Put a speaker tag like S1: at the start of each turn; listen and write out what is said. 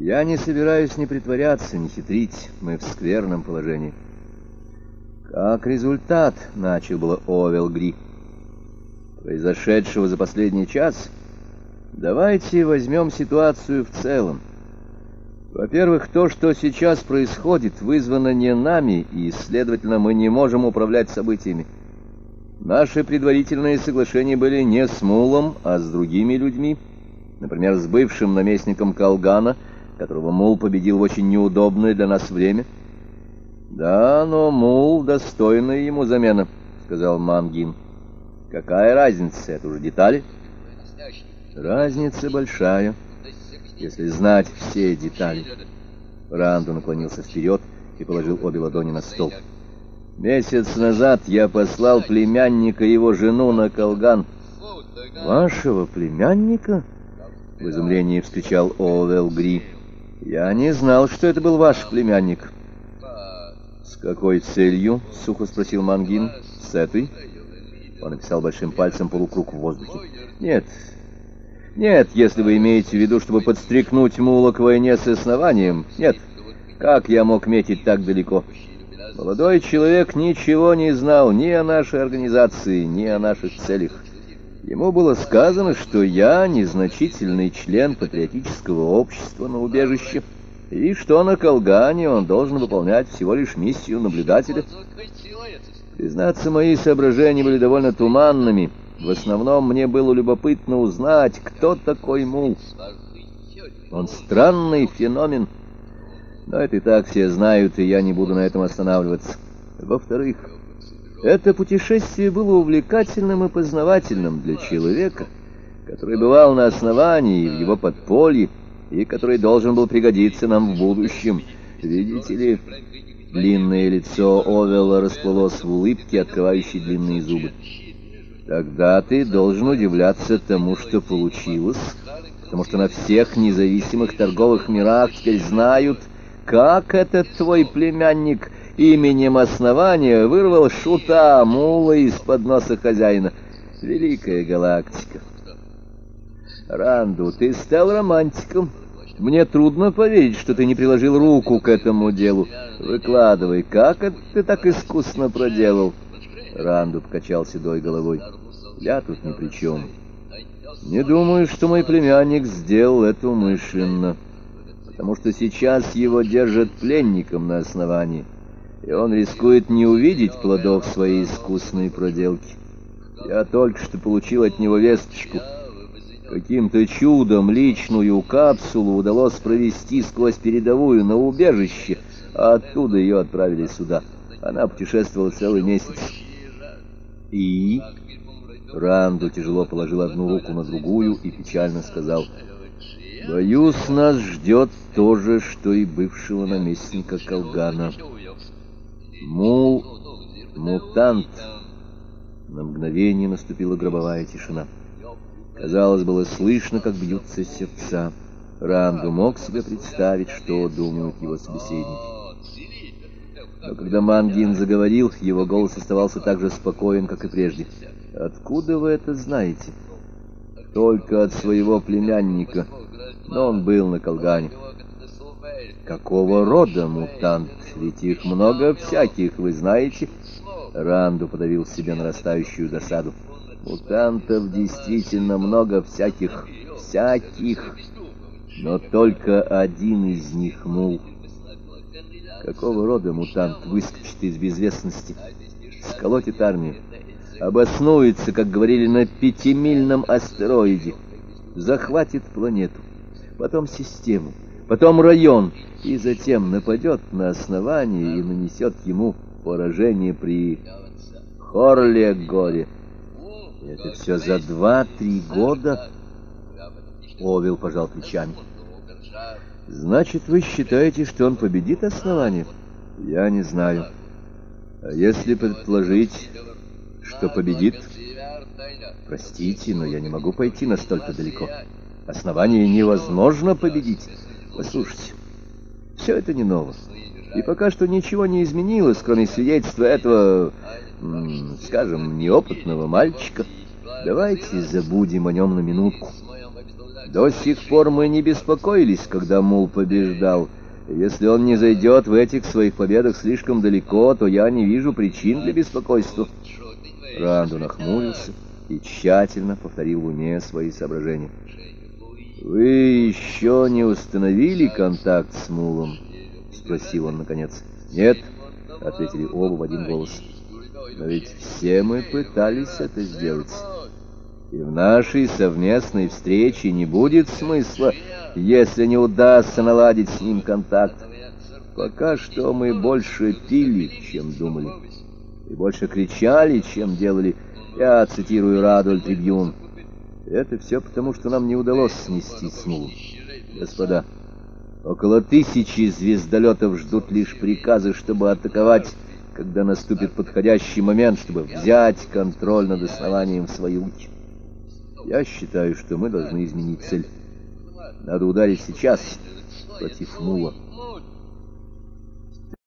S1: Я не собираюсь ни притворяться, ни хитрить. Мы в скверном положении. Как результат, начал было Овел Гри, произошедшего за последний час, давайте возьмем ситуацию в целом. Во-первых, то, что сейчас происходит, вызвано не нами, и, следовательно, мы не можем управлять событиями. Наши предварительные соглашения были не с Мулом, а с другими людьми, например, с бывшим наместником Калгана, которого Мул победил в очень неудобное для нас время. «Да, но Мул — достойная ему замена», — сказал Мангин. «Какая разница? Это уже детали?» «Разница большая, если знать все детали». Ранду наклонился вперед и положил обе ладони на стол. «Месяц назад я послал племянника его жену на Колган». «Вашего племянника?» — в изумлении вскричал Оуэлл Гри. «Я не знал, что это был ваш племянник». «С какой целью?» — сухо спросил Мангин. «С этой?» Он написал большим пальцем полукруг в воздухе. «Нет, нет, если вы имеете в виду, чтобы подстрекнуть мула к войне с основанием. Нет, как я мог метить так далеко?» Молодой человек ничего не знал ни о нашей организации, ни о наших целях. Ему было сказано, что я незначительный член патриотического общества на убежище, и что на Колгане он должен выполнять всего лишь миссию наблюдателя. Признаться, мои соображения были довольно туманными. В основном мне было любопытно узнать, кто такой Мул. Он странный феномен, но это и так все знают, и я не буду на этом останавливаться. Во-вторых, это путешествие было увлекательным и познавательным для человека, который бывал на основании в его подполье, и который должен был пригодиться нам в будущем. Видите ли, длинное лицо Овела расплылось в улыбке, открывающей длинные зубы. Тогда ты должен удивляться тому, что получилось, потому что на всех независимых торговых мирах теперь знают, как этот твой племянник именем основания вырвал шута мула из-под носа хозяина. Великая галактика. Ранду, ты стал романтиком. Мне трудно поверить, что ты не приложил руку к этому делу. Выкладывай, как это ты так искусно проделал? Ранду покачал седой головой. Я тут ни при чем. Не думаю, что мой племянник сделал это умышленно, потому что сейчас его держат пленником на основании и он рискует не увидеть плодов своей искусной проделки. Я только что получил от него весточку. Каким-то чудом личную капсулу удалось провести сквозь передовую на убежище, а оттуда ее отправили сюда. Она путешествовала целый месяц. И... Ранду тяжело положил одну руку на другую и печально сказал, «Боюсь, нас ждет то же, что и бывшего наместника Колгана». Мул, мутант. На мгновение наступила гробовая тишина. Казалось, было слышно, как бьются сердца. Ранду мог себе представить, что думают его собеседники. Но когда Мангин заговорил, его голос оставался так же спокоен, как и прежде. «Откуда вы это знаете?» «Только от своего племянника, но он был на Колгане». Какого рода мутант? Ведь их много всяких, вы знаете. Ранду подавил себе нарастающую досаду. Мутантов действительно много всяких, всяких, но только один из них мул. Какого рода мутант выскочит из безвестности, сколотит армию, обоснуется, как говорили, на пятимильном астероиде, захватит планету, потом систему, потом район, и затем нападет на основание и нанесет ему поражение при Хорле-горе. Это все за два-три года? Овел пожал плечами. Значит, вы считаете, что он победит основание? Я не знаю. А если предположить, что победит? Простите, но я не могу пойти настолько далеко. Основание невозможно победить. Послушайте, все это не ново. И пока что ничего не изменилось, кроме свидетельства этого, скажем, неопытного мальчика. Давайте забудем о нем на минутку. До сих пор мы не беспокоились, когда Мул побеждал. Если он не зайдет в этих своих победах слишком далеко, то я не вижу причин для беспокойства. Ранду нахмурился и тщательно повторил в уме свои соображения. «Вы еще не установили контакт с Мулом?» — спросил он наконец. «Нет», — ответили оба в один голос. «Но ведь все мы пытались это сделать. И в нашей совместной встрече не будет смысла, если не удастся наладить с ним контакт. Пока что мы больше пили, чем думали, и больше кричали, чем делали. Я цитирую Радуль Трибьюн. Это все потому, что нам не удалось снести смолу. Господа, около тысячи звездолетов ждут лишь приказы, чтобы атаковать, когда наступит подходящий момент, чтобы взять контроль над основанием в свои руки. Я считаю, что мы должны изменить цель. Надо ударить сейчас против Мула.